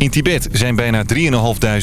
In Tibet zijn bijna 3.500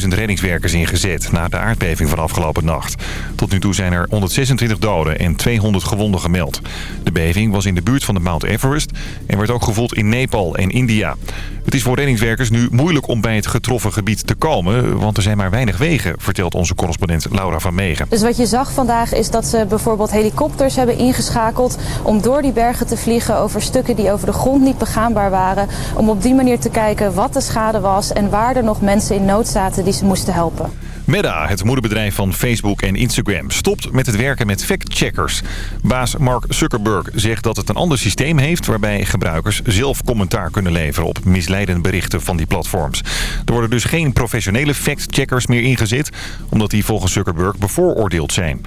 reddingswerkers ingezet na de aardbeving van afgelopen nacht. Tot nu toe zijn er 126 doden en 200 gewonden gemeld. De beving was in de buurt van de Mount Everest en werd ook gevoeld in Nepal en India. Het is voor reddingswerkers nu moeilijk om bij het getroffen gebied te komen, want er zijn maar weinig wegen, vertelt onze correspondent Laura van Megen. Dus wat je zag vandaag is dat ze bijvoorbeeld helikopters hebben ingeschakeld om door die bergen te vliegen over stukken die over de grond niet begaanbaar waren. Om op die manier te kijken wat de schade was en waar er nog mensen in nood zaten die ze moesten helpen. Meta, het moederbedrijf van Facebook en Instagram, stopt met het werken met fact-checkers. Baas Mark Zuckerberg zegt dat het een ander systeem heeft... waarbij gebruikers zelf commentaar kunnen leveren op misleidende berichten van die platforms. Er worden dus geen professionele fact-checkers meer ingezet... omdat die volgens Zuckerberg bevooroordeeld zijn.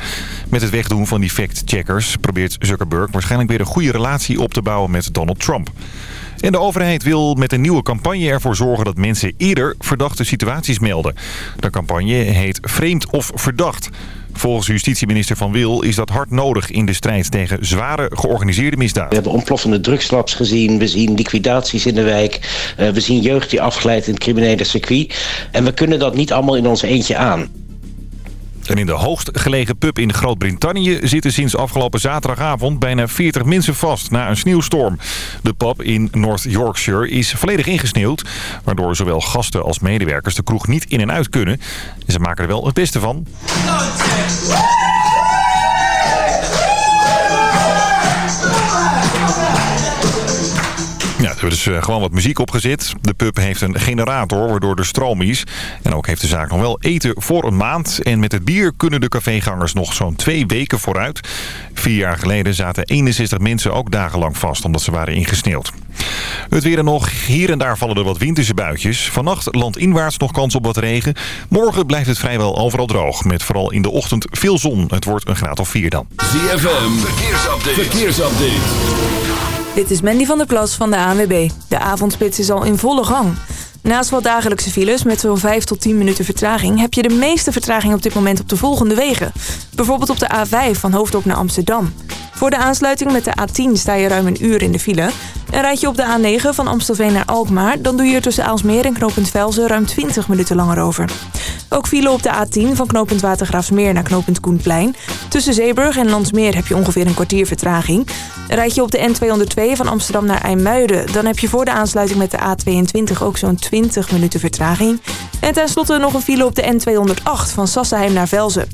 Met het wegdoen van die fact-checkers probeert Zuckerberg waarschijnlijk weer een goede relatie op te bouwen met Donald Trump. En de overheid wil met een nieuwe campagne ervoor zorgen dat mensen eerder verdachte situaties melden. De campagne heet Vreemd of Verdacht. Volgens justitieminister Van Wil is dat hard nodig in de strijd tegen zware georganiseerde misdaad. We hebben ontploffende drugslabs gezien, we zien liquidaties in de wijk, uh, we zien jeugd die afglijdt in het criminele circuit. En we kunnen dat niet allemaal in ons eentje aan. En in de hoogst gelegen pub in Groot-Brittannië zitten sinds afgelopen zaterdagavond bijna 40 mensen vast na een sneeuwstorm. De pub in North Yorkshire is volledig ingesneeuwd, waardoor zowel gasten als medewerkers de kroeg niet in en uit kunnen. En ze maken er wel het beste van. Hebben dus uh, gewoon wat muziek opgezet. De pub heeft een generator waardoor er stroom is. En ook heeft de zaak nog wel eten voor een maand. En met het bier kunnen de cafégangers nog zo'n twee weken vooruit. Vier jaar geleden zaten 61 mensen ook dagenlang vast omdat ze waren ingesneeuwd. Het weer en nog. Hier en daar vallen er wat winterse buitjes. Vannacht landinwaarts nog kans op wat regen. Morgen blijft het vrijwel overal droog. Met vooral in de ochtend veel zon. Het wordt een graad of 4 dan. ZFM, verkeersupdate. verkeersupdate. Dit is Mandy van der Plas van de ANWB. De avondspits is al in volle gang. Naast wat dagelijkse files met zo'n 5 tot 10 minuten vertraging... heb je de meeste vertraging op dit moment op de volgende wegen. Bijvoorbeeld op de A5 van Hoofddorp naar Amsterdam. Voor de aansluiting met de A10 sta je ruim een uur in de file. En rijd je op de A9 van Amstelveen naar Alkmaar... dan doe je er tussen Aalsmeer en knooppunt Velzen ruim 20 minuten langer over. Ook file op de A10 van knooppunt Watergraafsmeer naar knooppunt Koenplein. Tussen Zeeburg en Landsmeer heb je ongeveer een kwartier vertraging. Rijd je op de N202 van Amsterdam naar IJmuiden... dan heb je voor de aansluiting met de A22 ook zo'n 20 minuten vertraging. En tenslotte nog een file op de N208 van Sassenheim naar Velzen.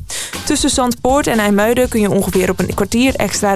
Tussen Zandpoort en IJmuiden kun je ongeveer op een kwartier extra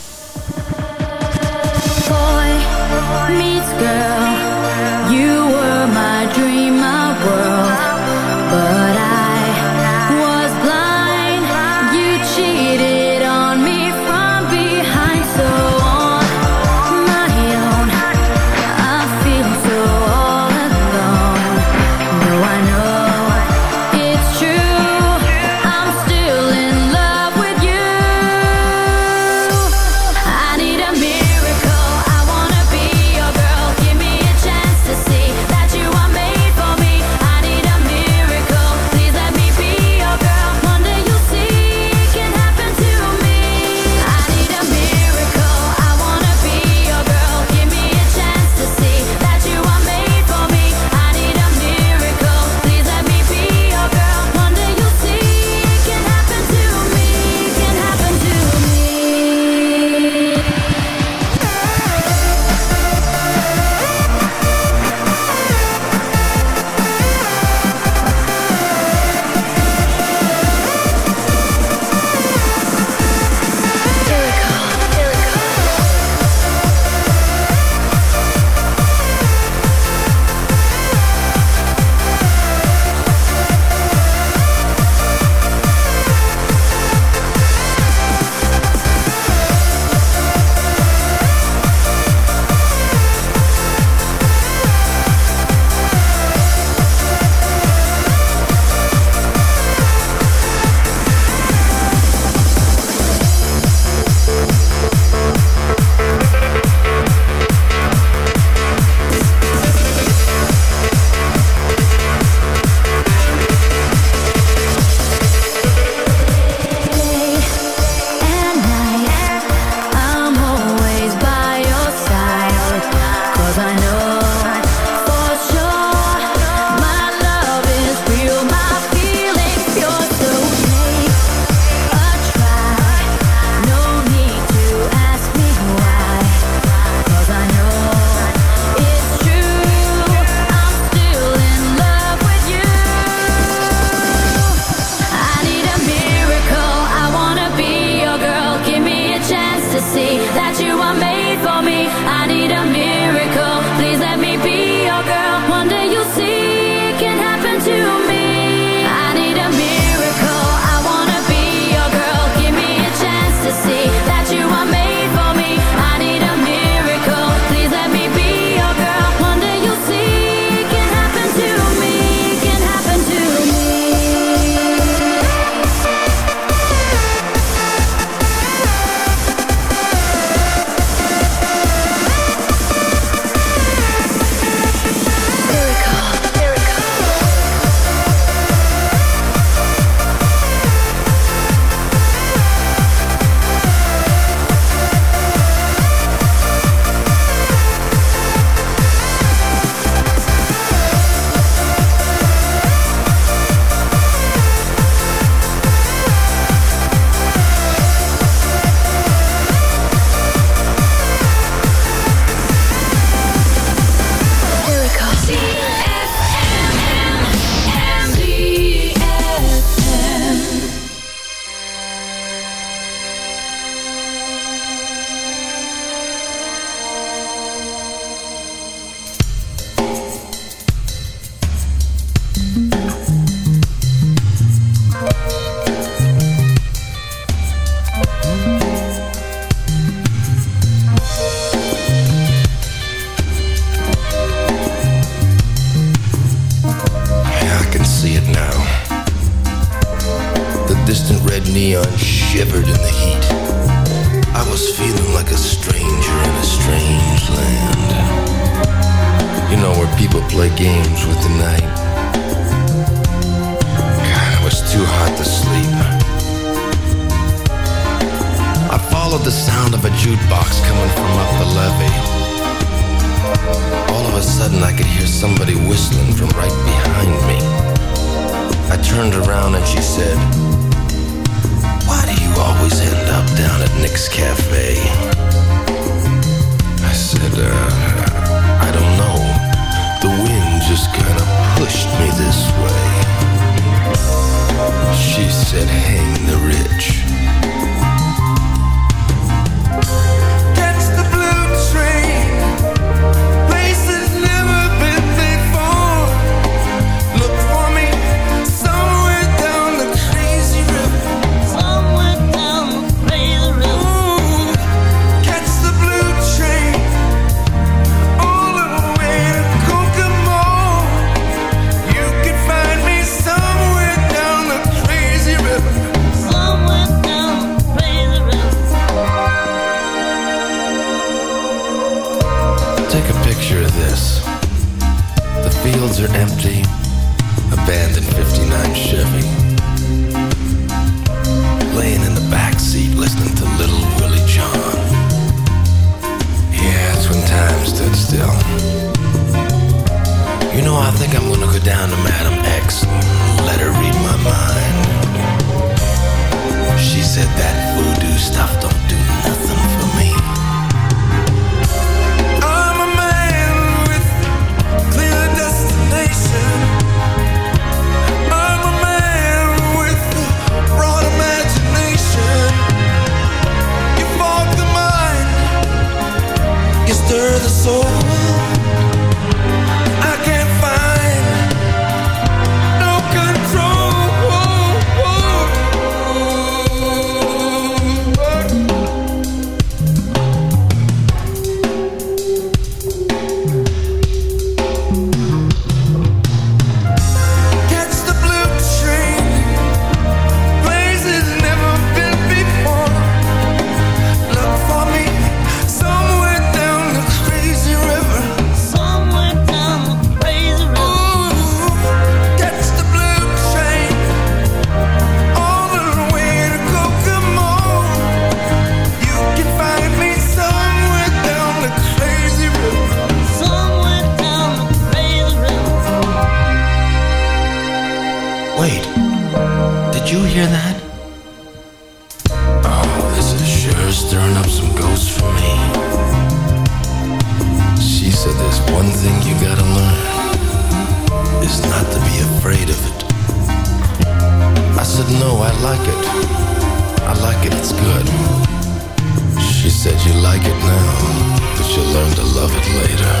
Love it later.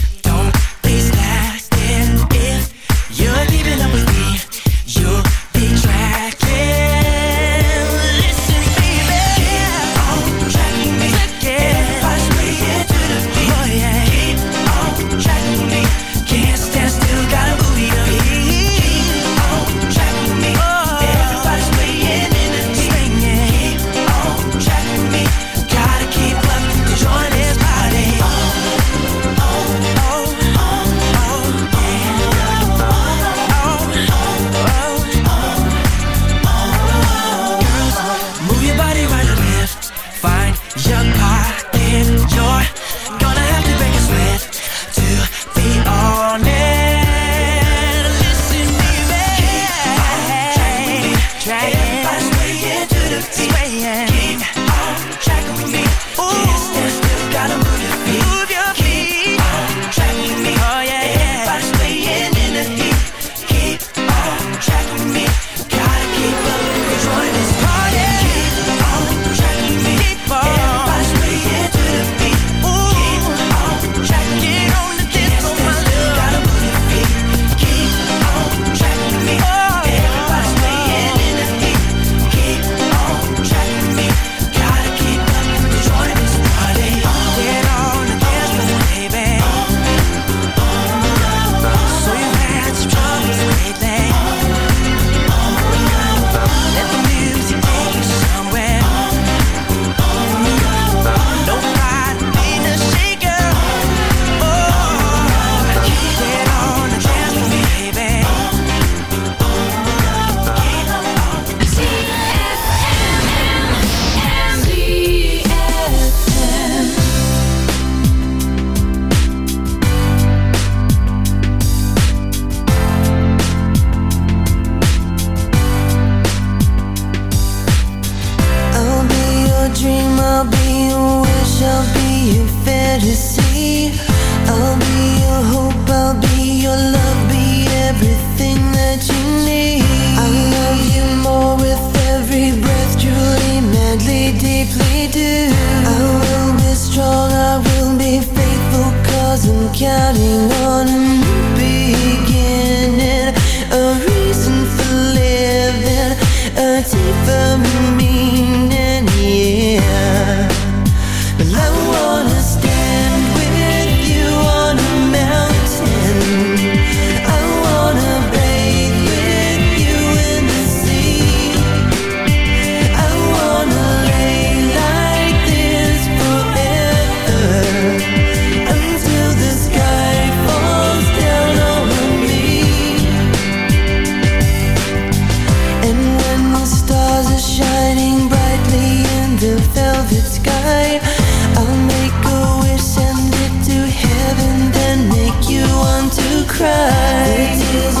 to cry.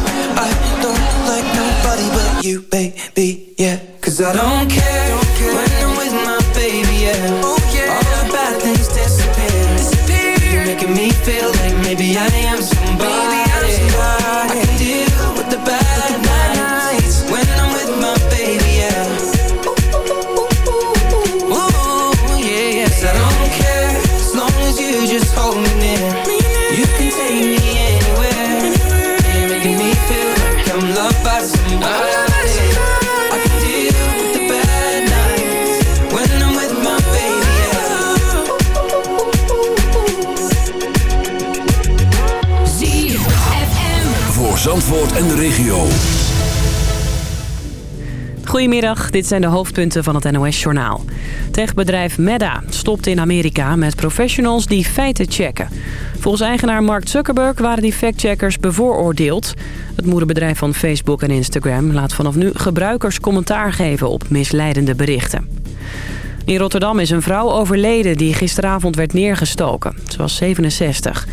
Goedemiddag, dit zijn de hoofdpunten van het NOS-journaal. Techbedrijf Meta stopt in Amerika met professionals die feiten checken. Volgens eigenaar Mark Zuckerberg waren die factcheckers bevooroordeeld. Het moederbedrijf van Facebook en Instagram laat vanaf nu gebruikers commentaar geven op misleidende berichten. In Rotterdam is een vrouw overleden die gisteravond werd neergestoken. Ze was 67.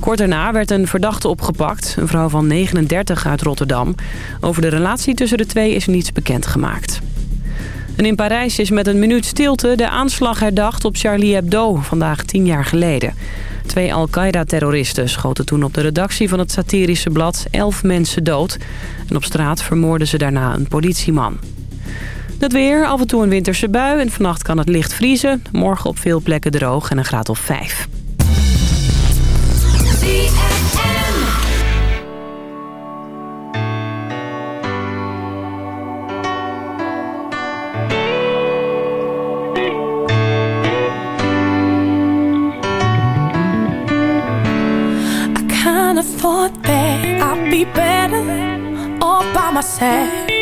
Kort daarna werd een verdachte opgepakt, een vrouw van 39 uit Rotterdam. Over de relatie tussen de twee is niets bekendgemaakt. En in Parijs is met een minuut stilte de aanslag herdacht op Charlie Hebdo, vandaag tien jaar geleden. Twee Al-Qaeda-terroristen schoten toen op de redactie van het satirische blad elf mensen dood. En op straat vermoorden ze daarna een politieman. Het weer, af en toe een winterse bui en vannacht kan het licht vriezen. Morgen op veel plekken droog en een graad of 5. I thought that.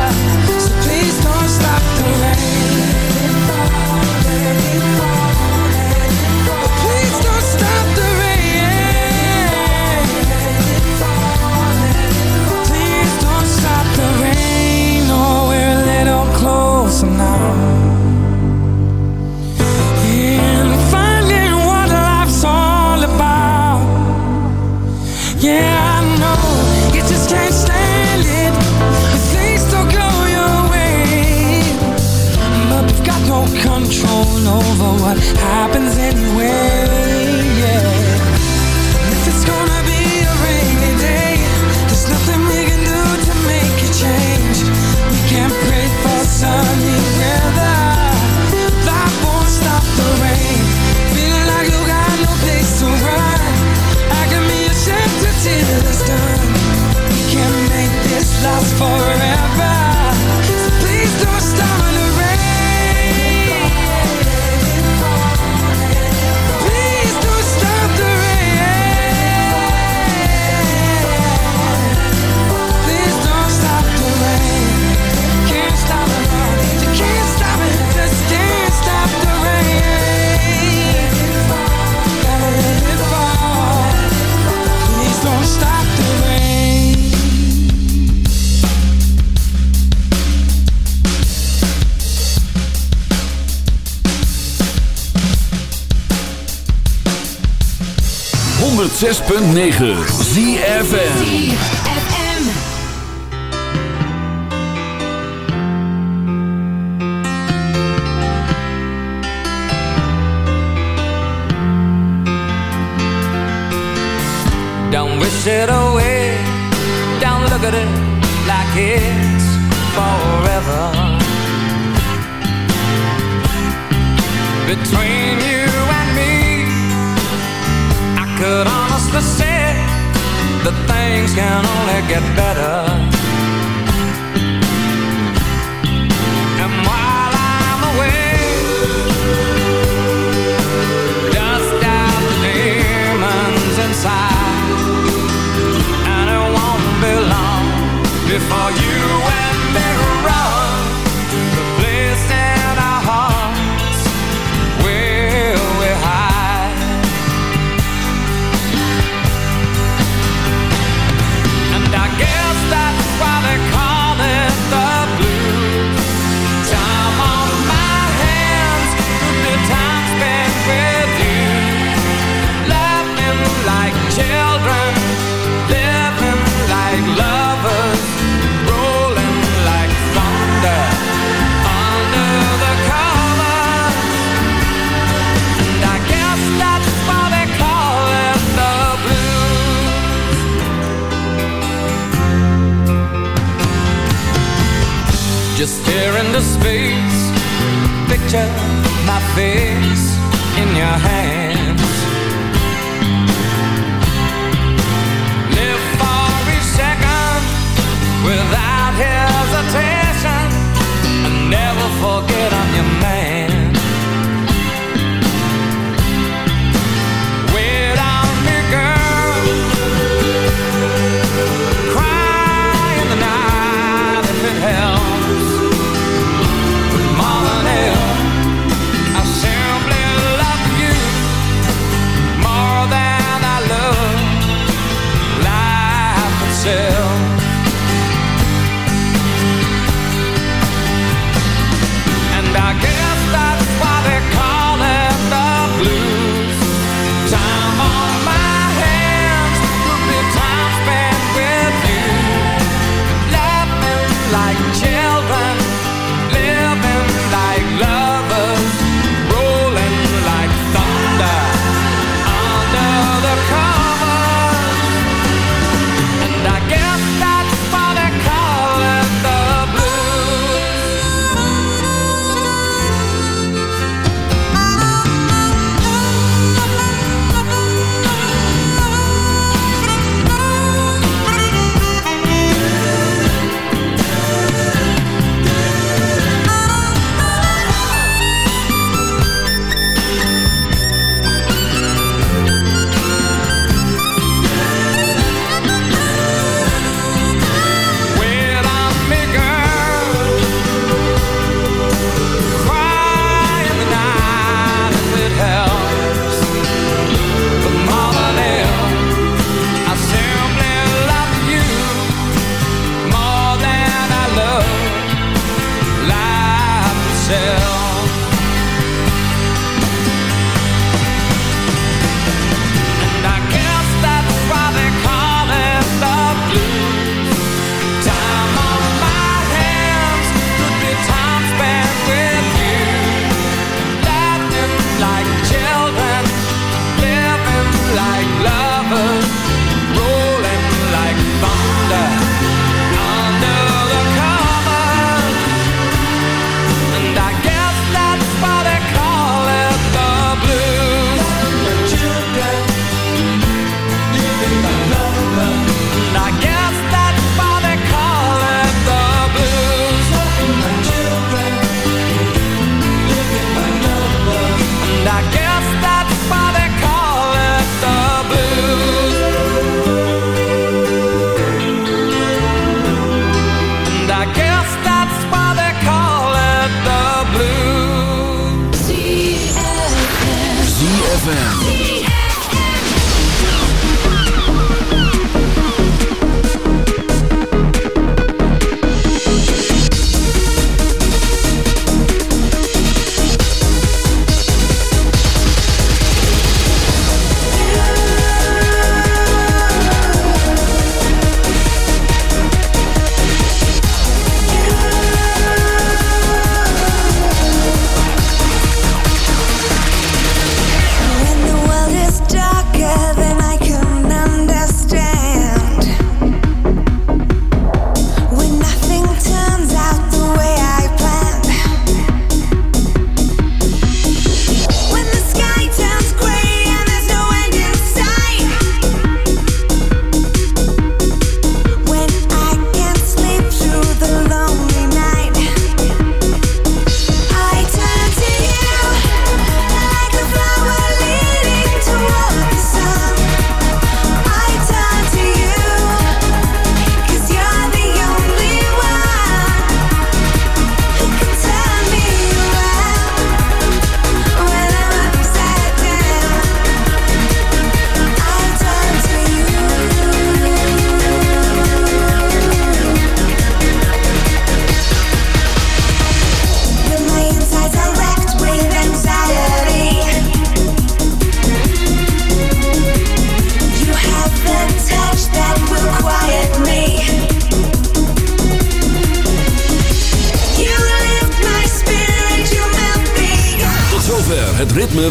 106.9 ZFN Don't wish it away. Don't look at it like it's forever. Between can only get better. picture my face